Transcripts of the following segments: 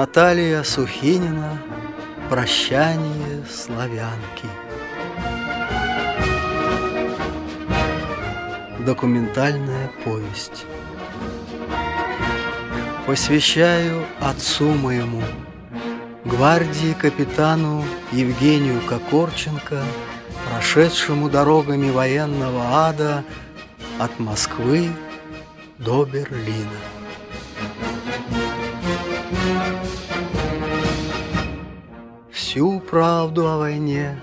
Наталья Сухинина «Прощание славянки» Документальная повесть Посвящаю отцу моему, гвардии капитану Евгению Кокорченко, прошедшему дорогами военного ада от Москвы до Берлина. Всю правду о войне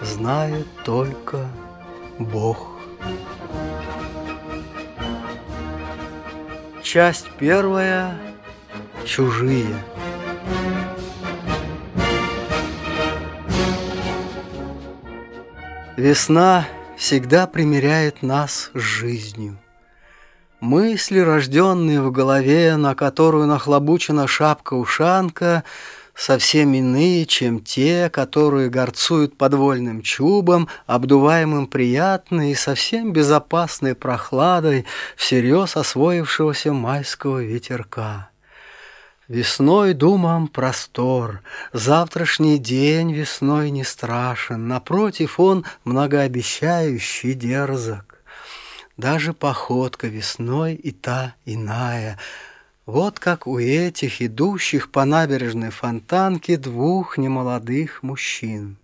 знает только Бог. Часть первая. Чужие. Весна всегда примиряет нас с жизнью. Мысли, рожденные в голове, на которую нахлобучена шапка-ушанка, совсем иные, чем те, которые горцуют подвольным чубом, обдуваемым приятной и совсем безопасной прохладой всерьез освоившегося майского ветерка. Весной думам простор, завтрашний день весной не страшен, напротив он многообещающий дерзок. Даже походка весной и та иная — вот как у этих идущих по набережной фонтанки двух немолодых мужчин.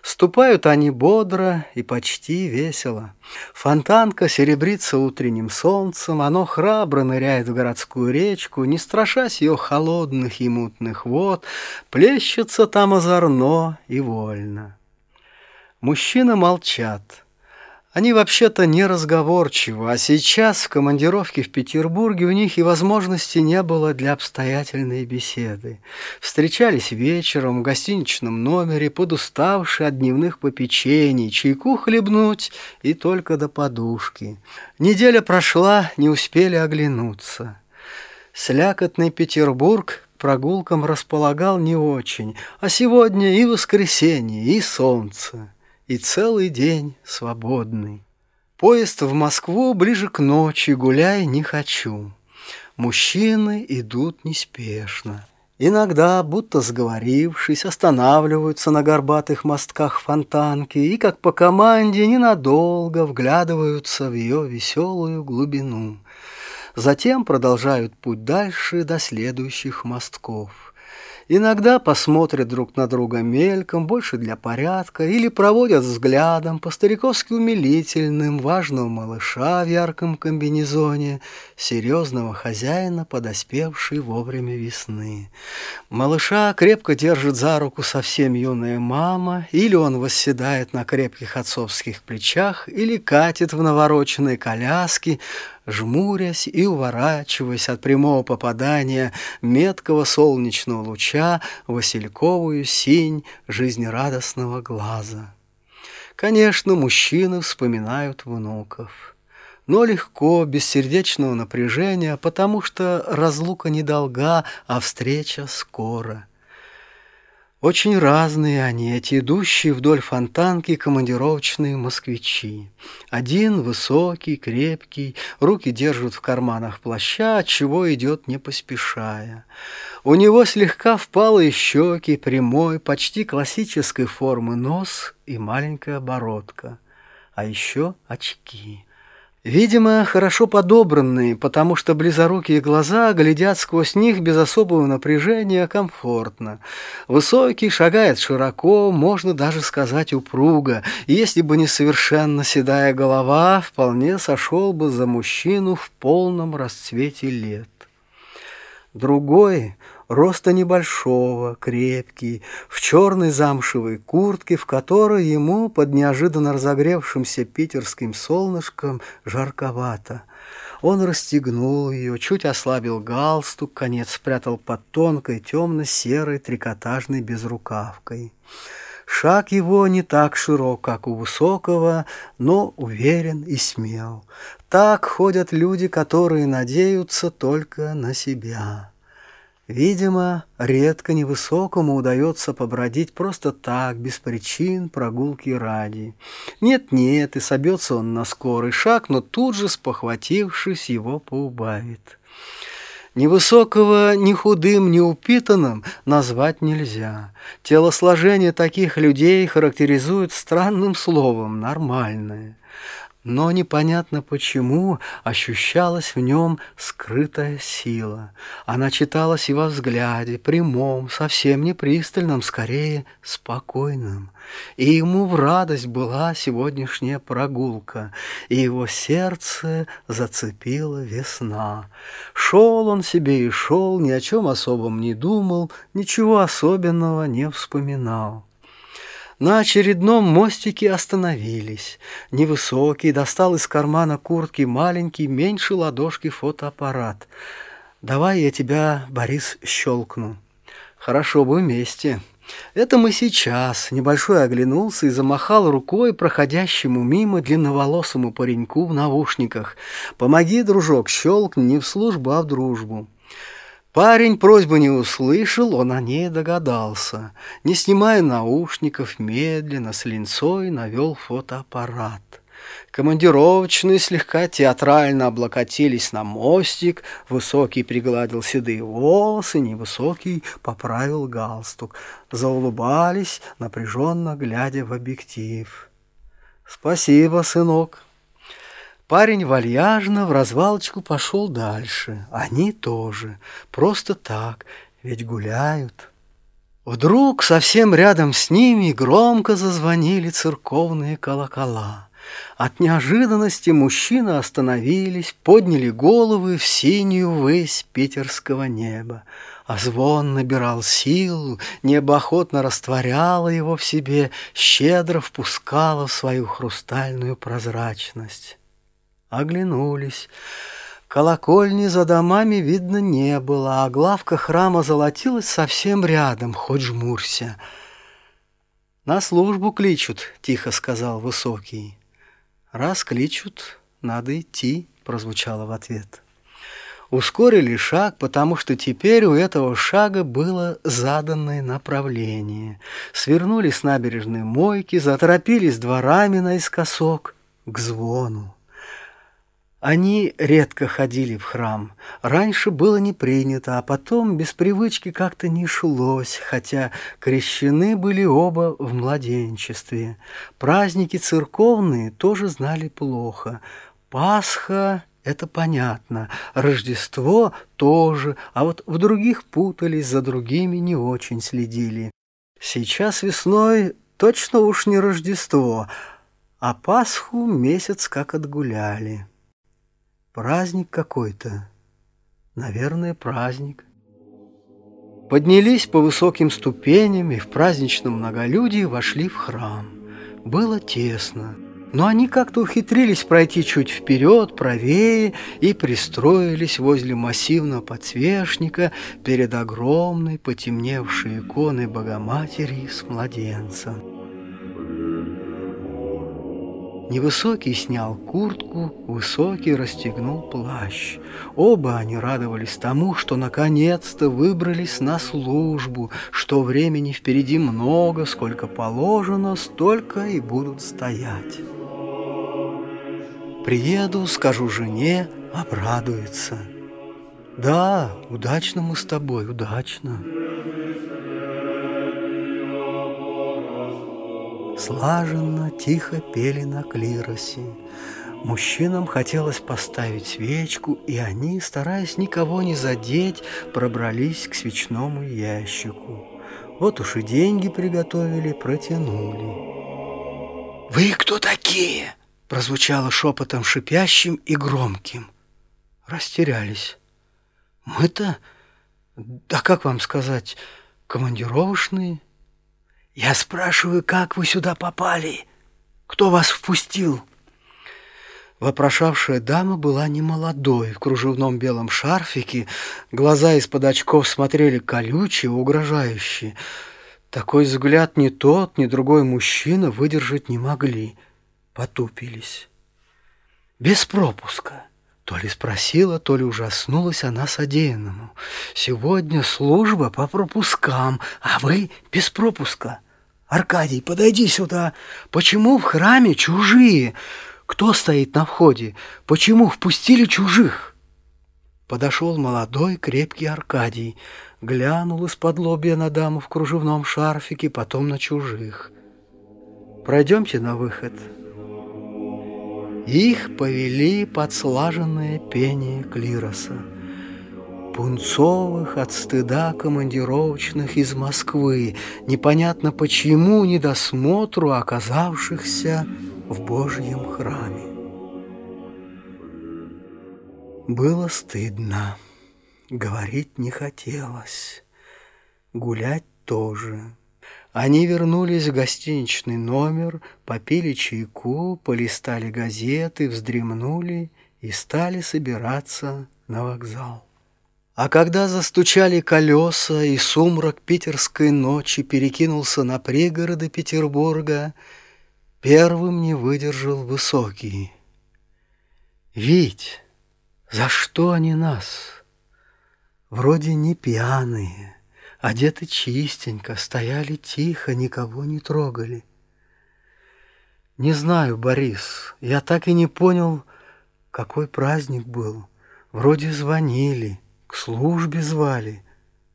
Ступают они бодро и почти весело. Фонтанка серебрится утренним солнцем, оно храбро ныряет в городскую речку, не страшась ее холодных и мутных вод, плещется там озорно и вольно. Мужчины молчат. Они вообще-то не разговорчивы, а сейчас в командировке в Петербурге у них и возможности не было для обстоятельной беседы. Встречались вечером в гостиничном номере, подуставшие от дневных попечений, чайку хлебнуть и только до подушки. Неделя прошла, не успели оглянуться. Слякотный Петербург прогулкам располагал не очень, а сегодня и воскресенье, и солнце и целый день свободный. Поезд в Москву ближе к ночи, гуляй не хочу. Мужчины идут неспешно. Иногда, будто сговорившись, останавливаются на горбатых мостках фонтанки и, как по команде, ненадолго вглядываются в ее веселую глубину. Затем продолжают путь дальше до следующих мостков. Иногда посмотрят друг на друга мельком, больше для порядка, или проводят взглядом по-стариковски умилительным важного малыша в ярком комбинезоне, серьезного хозяина, подоспевший вовремя весны. Малыша крепко держит за руку совсем юная мама, или он восседает на крепких отцовских плечах, или катит в навороченной коляске, жмурясь и уворачиваясь от прямого попадания меткого солнечного луча васильковую синь жизнерадостного глаза. Конечно, мужчины вспоминают внуков, но легко, без сердечного напряжения, потому что разлука недолга, а встреча скоро — очень разные они, эти идущие вдоль фонтанки командировочные москвичи. Один высокий, крепкий, руки держат в карманах плаща, отчего идет не поспешая. У него слегка впалые щеки, прямой, почти классической формы нос и маленькая бородка. А еще очки. Видимо, хорошо подобранные, потому что близорукие глаза глядят сквозь них без особого напряжения комфортно. Высокий шагает широко, можно даже сказать упруго, если бы не совершенно седая голова, вполне сошел бы за мужчину в полном расцвете лет. Другой роста небольшого, крепкий, в черной замшевой куртке, в которой ему под неожиданно разогревшимся питерским солнышком жарковато. Он расстегнул ее, чуть ослабил галстук, конец спрятал под тонкой темно-серой трикотажной безрукавкой. Шаг его не так широк, как у высокого, но уверен и смел. Так ходят люди, которые надеются только на себя. Видимо, редко невысокому удается побродить просто так, без причин, прогулки ради. Нет-нет, и собьется он на скорый шаг, но тут же, спохватившись, его поубавит. Невысокого ни худым, ни упитанным назвать нельзя. Телосложение таких людей характеризует странным словом «нормальное» но непонятно почему ощущалась в нем скрытая сила. Она читалась и во взгляде, прямом, совсем не пристальном, скорее спокойном. И ему в радость была сегодняшняя прогулка, и его сердце зацепила весна. Шел он себе и шел, ни о чем особом не думал, ничего особенного не вспоминал. На очередном мостике остановились. Невысокий достал из кармана куртки маленький, меньше ладошки фотоаппарат. «Давай я тебя, Борис, щелкну». «Хорошо бы вместе». Это мы сейчас. Небольшой оглянулся и замахал рукой проходящему мимо длинноволосому пареньку в наушниках. «Помоги, дружок, щелкни не в службу, а в дружбу». Парень просьбы не услышал, он о ней догадался. Не снимая наушников, медленно с линцой навел фотоаппарат. Командировочные слегка театрально облокотились на мостик, высокий пригладил седые волосы, невысокий поправил галстук. Заулыбались, напряженно глядя в объектив. «Спасибо, сынок», Парень вальяжно в развалочку пошел дальше. Они тоже. Просто так, ведь гуляют. Вдруг совсем рядом с ними громко зазвонили церковные колокола. От неожиданности мужчины остановились, подняли головы в синюю высь питерского неба. А звон набирал силу, небо охотно растворяло его в себе, щедро впускало в свою хрустальную прозрачность. Оглянулись. Колокольни за домами видно не было, а главка храма золотилась совсем рядом, хоть жмурься. «На службу кличут», — тихо сказал Высокий. «Раз кличут, надо идти», — прозвучало в ответ. Ускорили шаг, потому что теперь у этого шага было заданное направление. Свернули с набережной мойки, заторопились дворами наискосок к звону. Они редко ходили в храм. Раньше было не принято, а потом без привычки как-то не шлось, хотя крещены были оба в младенчестве. Праздники церковные тоже знали плохо. Пасха — это понятно, Рождество тоже, а вот в других путались, за другими не очень следили. Сейчас весной точно уж не Рождество, а Пасху месяц как отгуляли. Праздник какой-то. Наверное, праздник. Поднялись по высоким ступеням и в праздничном многолюдии вошли в храм. Было тесно, но они как-то ухитрились пройти чуть вперед, правее, и пристроились возле массивного подсвечника перед огромной потемневшей иконой Богоматери с младенцем. Невысокий снял куртку, высокий расстегнул плащ. Оба они радовались тому, что наконец-то выбрались на службу, что времени впереди много, сколько положено, столько и будут стоять. Приеду, скажу жене, обрадуется. Да, удачно мы с тобой, удачно. Слаженно, тихо пели на клиросе. Мужчинам хотелось поставить свечку, и они, стараясь никого не задеть, пробрались к свечному ящику. Вот уж и деньги приготовили, протянули. «Вы кто такие?» — прозвучало шепотом шипящим и громким. Растерялись. «Мы-то, да как вам сказать, командировочные?» Я спрашиваю, как вы сюда попали? Кто вас впустил? Вопрошавшая дама была немолодой, в кружевном белом шарфике, глаза из-под очков смотрели колючие, угрожающие. Такой взгляд ни тот, ни другой мужчина выдержать не могли, потупились. Без пропуска. То ли спросила, то ли ужаснулась она содеянному. Сегодня служба по пропускам, а вы без пропуска. «Аркадий, подойди сюда! Почему в храме чужие? Кто стоит на входе? Почему впустили чужих?» Подошел молодой крепкий Аркадий, глянул из-под лобья на даму в кружевном шарфике, потом на чужих. «Пройдемте на выход». Их повели под слаженное пение клироса пунцовых от стыда командировочных из Москвы, непонятно почему недосмотру оказавшихся в Божьем храме. Было стыдно, говорить не хотелось, гулять тоже. Они вернулись в гостиничный номер, попили чайку, полистали газеты, вздремнули и стали собираться на вокзал. А когда застучали колеса, и сумрак питерской ночи перекинулся на пригороды Петербурга, первым не выдержал высокий. Ведь за что они нас? Вроде не пьяные, одеты чистенько, стояли тихо, никого не трогали. Не знаю, Борис, я так и не понял, какой праздник был. Вроде звонили, к службе звали,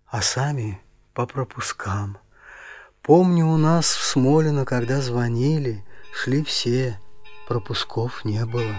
а сами по пропускам. Помню, у нас в Смолино, когда звонили, шли все, пропусков не было.